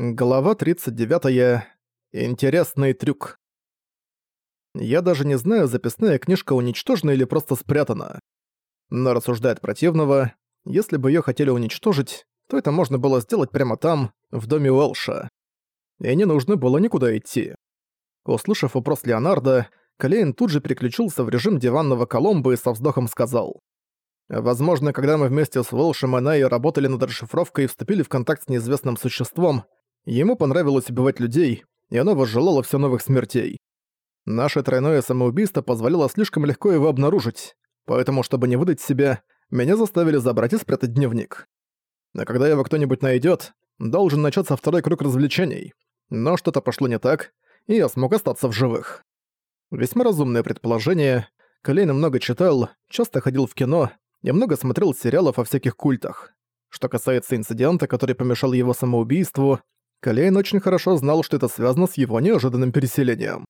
Глава 39. Интересный трюк. Я даже не знаю, записная книжка уничтожена или просто спрятана. Но рассуждает противного, если бы её хотели уничтожить, то это можно было сделать прямо там, в доме Уэлша. И не нужно было никуда идти. Услышав вопрос Леонардо, Калейн тут же переключился в режим диванного Коломбо и со вздохом сказал. «Возможно, когда мы вместе с Уэлшем и Найей работали над расшифровкой и вступили в контакт с неизвестным существом, Ему понравилось убивать людей, и оно возжелало все новых смертей. Наше тройное самоубийство позволило слишком легко его обнаружить, поэтому, чтобы не выдать себя, меня заставили забрать и спрятать дневник. А когда его кто-нибудь найдет, должен начаться второй круг развлечений. Но что-то пошло не так, и я смог остаться в живых. Весьма разумное предположение. Колейн много читал, часто ходил в кино и много смотрел сериалов о всяких культах. Что касается инцидента, который помешал его самоубийству, Калейн очень хорошо знал, что это связано с его неожиданным переселением.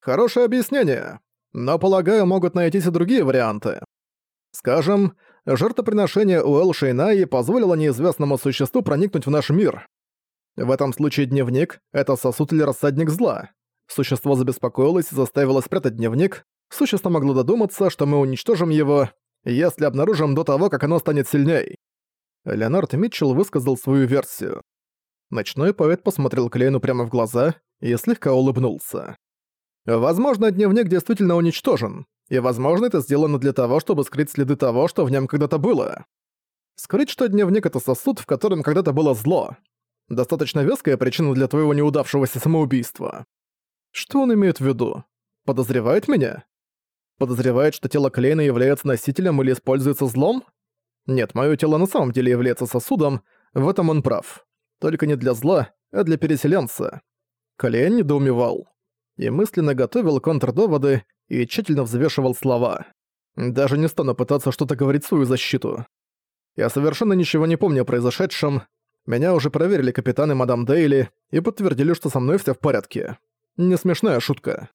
Хорошее объяснение, но, полагаю, могут найтись и другие варианты. Скажем, жертвоприношение Уэлл Шейнаи позволило неизвестному существу проникнуть в наш мир. В этом случае дневник — это сосуд или рассадник зла. Существо забеспокоилось и заставило спрятать дневник. Существо могло додуматься, что мы уничтожим его, если обнаружим до того, как оно станет сильней. Леонард Митчелл высказал свою версию. Ночной поэт посмотрел Клейну прямо в глаза и слегка улыбнулся. Возможно, дневник действительно уничтожен, и возможно, это сделано для того, чтобы скрыть следы того, что в нем когда-то было. Скрыть, что дневник — это сосуд, в котором когда-то было зло. Достаточно веская причина для твоего неудавшегося самоубийства. Что он имеет в виду? Подозревает меня? Подозревает, что тело Клейна является носителем или используется злом? Нет, моё тело на самом деле является сосудом, в этом он прав. Только не для зла, а для переселенца. Колен недоумевал. И мысленно готовил контрдоводы и тщательно взвешивал слова. Даже не стану пытаться что-то говорить в свою защиту. Я совершенно ничего не помню о произошедшем. Меня уже проверили капитаны мадам Дейли и подтвердили, что со мной все в порядке. Не смешная шутка.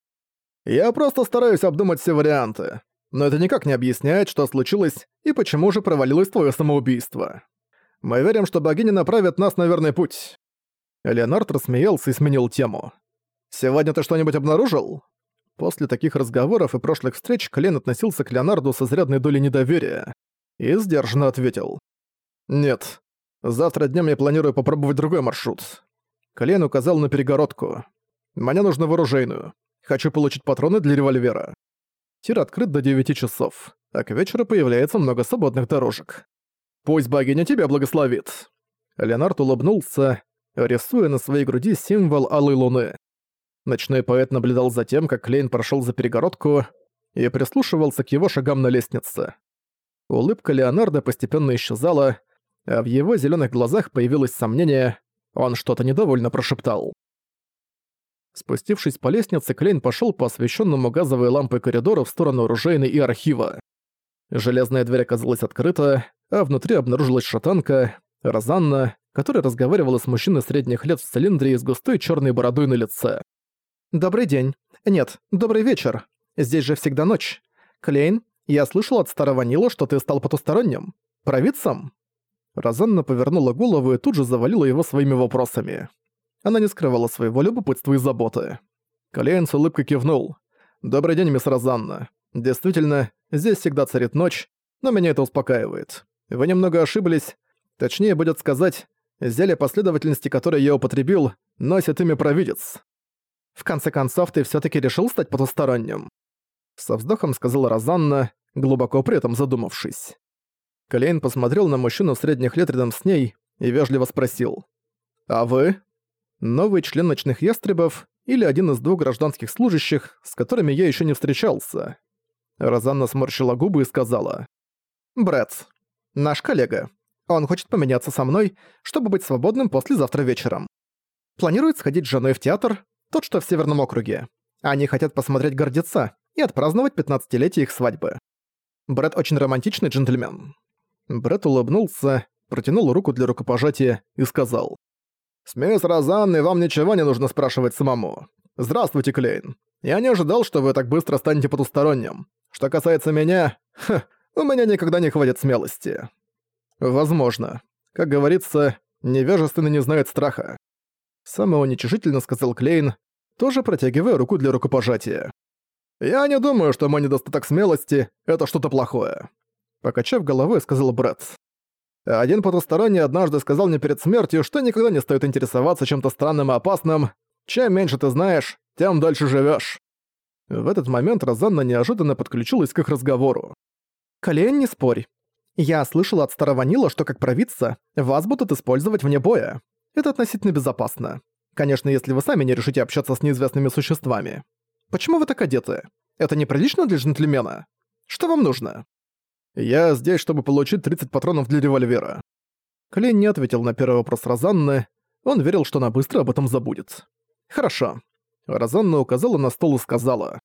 Я просто стараюсь обдумать все варианты. Но это никак не объясняет, что случилось и почему же провалилось твое самоубийство. Мы верим, что богиня направит нас на верный путь». Леонард рассмеялся и сменил тему. «Сегодня ты что-нибудь обнаружил?» После таких разговоров и прошлых встреч Клен относился к Леонарду с изрядной долей недоверия и сдержанно ответил. «Нет. Завтра днем я планирую попробовать другой маршрут». Клен указал на перегородку. «Мне нужно вооружейную. Хочу получить патроны для револьвера». Тир открыт до 9 часов, а к вечеру появляется много свободных дорожек. Пусть богиня тебя благословит». Леонард улыбнулся, рисуя на своей груди символ алой луны. Ночной поэт наблюдал за тем, как Клейн прошел за перегородку и прислушивался к его шагам на лестнице. Улыбка Леонарда постепенно исчезала, а в его зеленых глазах появилось сомнение, он что-то недовольно прошептал. Спустившись по лестнице, Клейн пошел по освещенному газовой лампой коридору в сторону оружейной и архива. Железная дверь оказалась открыта, а внутри обнаружилась шатанка, Розанна, которая разговаривала с мужчиной средних лет в цилиндре и с густой черной бородой на лице. «Добрый день. Нет, добрый вечер. Здесь же всегда ночь. Клейн, я слышал от старого Нила, что ты стал потусторонним. Провидцем?» Розанна повернула голову и тут же завалила его своими вопросами. Она не скрывала своего любопытства и заботы. Клейн с улыбкой кивнул. «Добрый день, мисс Розанна. Действительно, здесь всегда царит ночь, но меня это успокаивает. Вы немного ошиблись. Точнее будет сказать, зелье последовательности, которое я употребил, носит имя Провидец. В конце концов, ты все таки решил стать потусторонним. Со вздохом сказала Розанна, глубоко при этом задумавшись. Клейн посмотрел на мужчину средних лет рядом с ней и вежливо спросил. «А вы?» Новый член ночных ястребов или один из двух гражданских служащих, с которыми я еще не встречался. Розанна сморщила губы и сказала. «Брэдс, наш коллега. Он хочет поменяться со мной, чтобы быть свободным послезавтра вечером. Планирует сходить с женой в театр, тот, что в Северном округе. Они хотят посмотреть «Гордеца» и отпраздновать 15-летие их свадьбы. Брэд очень романтичный джентльмен». Брэд улыбнулся, протянул руку для рукопожатия и сказал. «С мисс Розанной вам ничего не нужно спрашивать самому. Здравствуйте, Клейн. Я не ожидал, что вы так быстро станете потусторонним. Что касается меня, ха, у меня никогда не хватит смелости. Возможно. Как говорится, невежественный не знает страха. Самоуничижительно сказал Клейн, тоже протягивая руку для рукопожатия. «Я не думаю, что мой недостаток смелости — это что-то плохое», — покачав головой, сказал Брэд. «Один потусторонний однажды сказал мне перед смертью, что никогда не стоит интересоваться чем-то странным и опасным. Чем меньше ты знаешь, тем дальше живешь. В этот момент Розанна неожиданно подключилась к их разговору. «Колен, не спорь. Я слышала от старого Нила, что как провидца вас будут использовать вне боя. Это относительно безопасно. Конечно, если вы сами не решите общаться с неизвестными существами. Почему вы так одеты? Это неприлично для джентльмена? Что вам нужно? Я здесь, чтобы получить 30 патронов для револьвера. Клейн не ответил на первый вопрос Розанны. Он верил, что она быстро об этом забудет. Хорошо. Розанна указала на стол и сказала.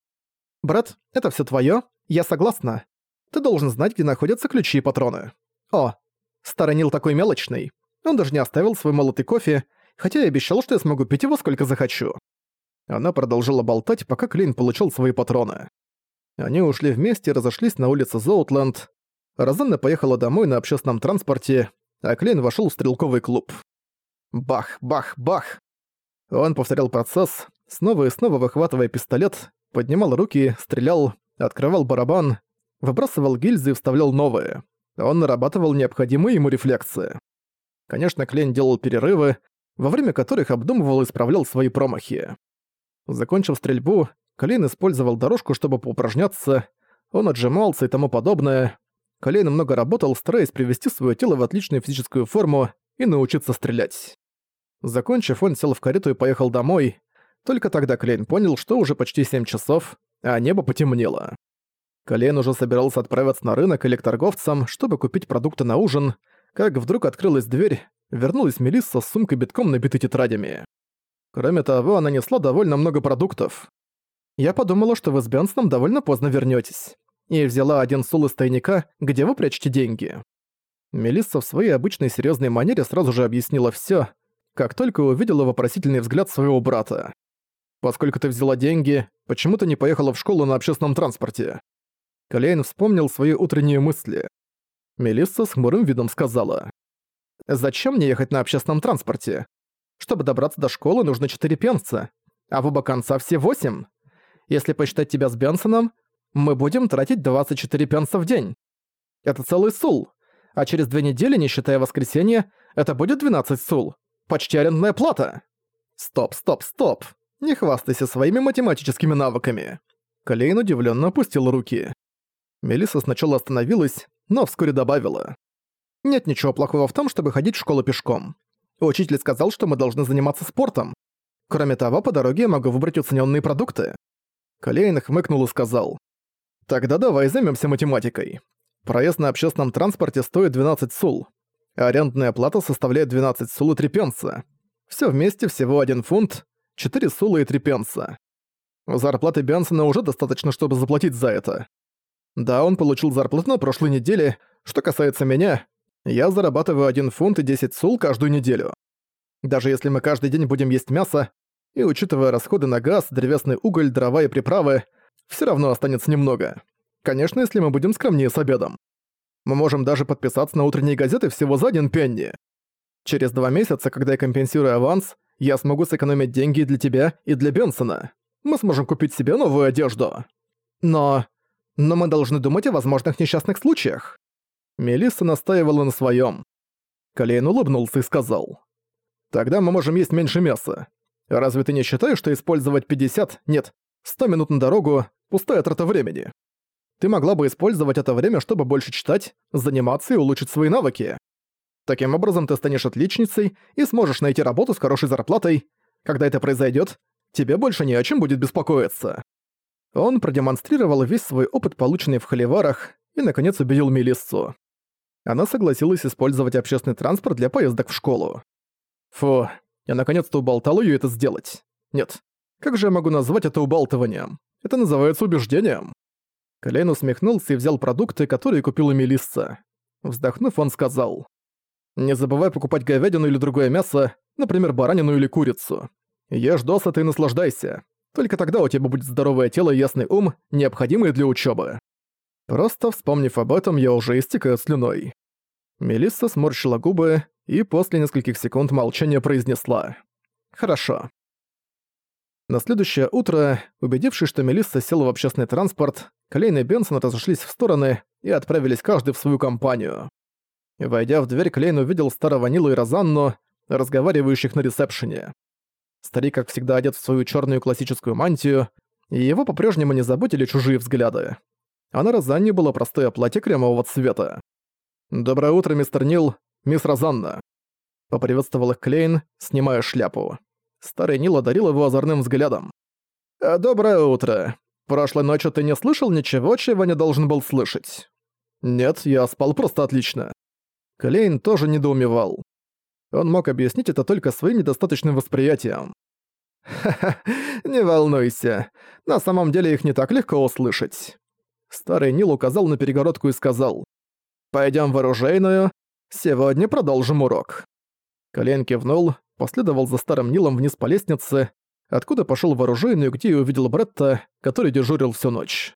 «Брат, это все твое? Я согласна. Ты должен знать, где находятся ключи и патроны. О, старый такой мелочный. Он даже не оставил свой молотый кофе, хотя и обещал, что я смогу пить его сколько захочу. Она продолжила болтать, пока Клейн получил свои патроны. Они ушли вместе и разошлись на улице Зоутленд. Розанна поехала домой на общественном транспорте, а Клейн вошел в стрелковый клуб. Бах, бах, бах. Он повторял процесс, снова и снова выхватывая пистолет, поднимал руки, стрелял, открывал барабан, выбрасывал гильзы и вставлял новые. Он нарабатывал необходимые ему рефлексы. Конечно, Клейн делал перерывы, во время которых обдумывал и исправлял свои промахи. Закончив стрельбу, Клейн использовал дорожку, чтобы поупражняться, он отжимался и тому подобное. Клейн много работал, стараясь привести свое тело в отличную физическую форму и научиться стрелять. Закончив, он сел в карету и поехал домой. Только тогда Клейн понял, что уже почти 7 часов, а небо потемнело. Клейн уже собирался отправиться на рынок или к торговцам, чтобы купить продукты на ужин, как вдруг открылась дверь, вернулась Мелисса с сумкой битком набитой тетрадями. Кроме того, она несла довольно много продуктов. Я подумала, что вы с Бенсоном довольно поздно вернётесь. И взяла один сул из тайника, где вы прячете деньги. Мелисса в своей обычной серьёзной манере сразу же объяснила всё, как только увидела вопросительный взгляд своего брата. «Поскольку ты взяла деньги, почему ты не поехала в школу на общественном транспорте?» Калейн вспомнил свои утренние мысли. Мелисса с хмурым видом сказала. «Зачем мне ехать на общественном транспорте? Чтобы добраться до школы, нужно 4 пенса, а в оба конца все 8. Если посчитать тебя с Бенсоном, мы будем тратить 24 пенса в день. Это целый сул. А через две недели, не считая воскресенья, это будет 12 сул. Почти арендная плата. Стоп, стоп, стоп. Не хвастайся своими математическими навыками. Клейн удивленно опустил руки. Мелисса сначала остановилась, но вскоре добавила. Нет ничего плохого в том, чтобы ходить в школу пешком. Учитель сказал, что мы должны заниматься спортом. Кроме того, по дороге я могу выбрать уцененные продукты. Клейн хмыкнул и сказал. Тогда давай займемся математикой. Проезд на общественном транспорте стоит 12 сул. Арендная плата составляет 12 сул и 3 пенса. Всё вместе всего 1 фунт, 4 сула и 3 пенса. Зарплаты Бенсона уже достаточно, чтобы заплатить за это. Да, он получил зарплату на прошлой неделе. Что касается меня, я зарабатываю 1 фунт и 10 сул каждую неделю. Даже если мы каждый день будем есть мясо, и учитывая расходы на газ, древесный уголь, дрова и приправы, всё равно останется немного. Конечно, если мы будем скромнее с обедом. Мы можем даже подписаться на утренние газеты всего за один пенни. Через два месяца, когда я компенсирую аванс, я смогу сэкономить деньги для тебя и для Бенсона. Мы сможем купить себе новую одежду. Но... Но мы должны думать о возможных несчастных случаях. Мелисса настаивала на своем. Колейн улыбнулся и сказал. «Тогда мы можем есть меньше мяса. Разве ты не считаешь, что использовать 50, нет, 100 минут на дорогу – пустая трата времени? Ты могла бы использовать это время, чтобы больше читать, заниматься и улучшить свои навыки. Таким образом, ты станешь отличницей и сможешь найти работу с хорошей зарплатой. Когда это произойдет, тебе больше не о чем будет беспокоиться». Он продемонстрировал весь свой опыт, полученный в холиварах, и, наконец, убедил Мелиссу она согласилась использовать общественный транспорт для поездок в школу. Фу, я наконец-то уболтал её это сделать. Нет, как же я могу назвать это убалтыванием? Это называется убеждением. Колейн усмехнулся и взял продукты, которые купила Мелисса. Вздохнув, он сказал. «Не забывай покупать говядину или другое мясо, например, баранину или курицу. Ешь досыта и наслаждайся. Только тогда у тебя будет здоровое тело и ясный ум, необходимые для учебы. Просто вспомнив об этом, я уже истекаю слюной. Мелисса сморщила губы и после нескольких секунд молчания произнесла. Хорошо. На следующее утро, убедившись, что Мелисса села в общественный транспорт, Клейн и Бенсон разошлись в стороны и отправились каждый в свою компанию. Войдя в дверь, Клейн увидел старого Нилу и Розанну, разговаривающих на ресепшене. Старик, как всегда, одет в свою черную классическую мантию, и его по-прежнему не заботили чужие взгляды. А на Розанне было простое платье кремового цвета. «Доброе утро, мистер Нил, мисс Розанна», — поприветствовал их Клейн, снимая шляпу. Старый Нил одарил его озорным взглядом. «Э, «Доброе утро. Прошлой ночью ты не слышал ничего, чего не должен был слышать?» «Нет, я спал просто отлично». Клейн тоже недоумевал. Он мог объяснить это только своим недостаточным восприятием. «Ха-ха, не волнуйся. На самом деле их не так легко услышать». Старый Нил указал на перегородку и сказал. «Пойдём в оружейную. Сегодня продолжим урок». Колен кивнул, последовал за старым Нилом вниз по лестнице, откуда пошёл в оружейную, где и увидел Бретта, который дежурил всю ночь.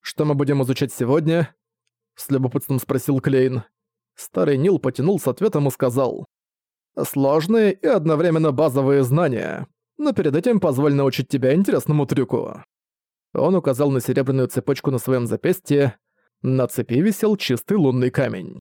«Что мы будем изучать сегодня?» — с любопытством спросил Клейн. Старый Нил потянул с ответом и сказал. «Сложные и одновременно базовые знания, но перед этим позволь научить тебя интересному трюку». Он указал на серебряную цепочку на своем запястье. На цепи висел чистый лунный камень.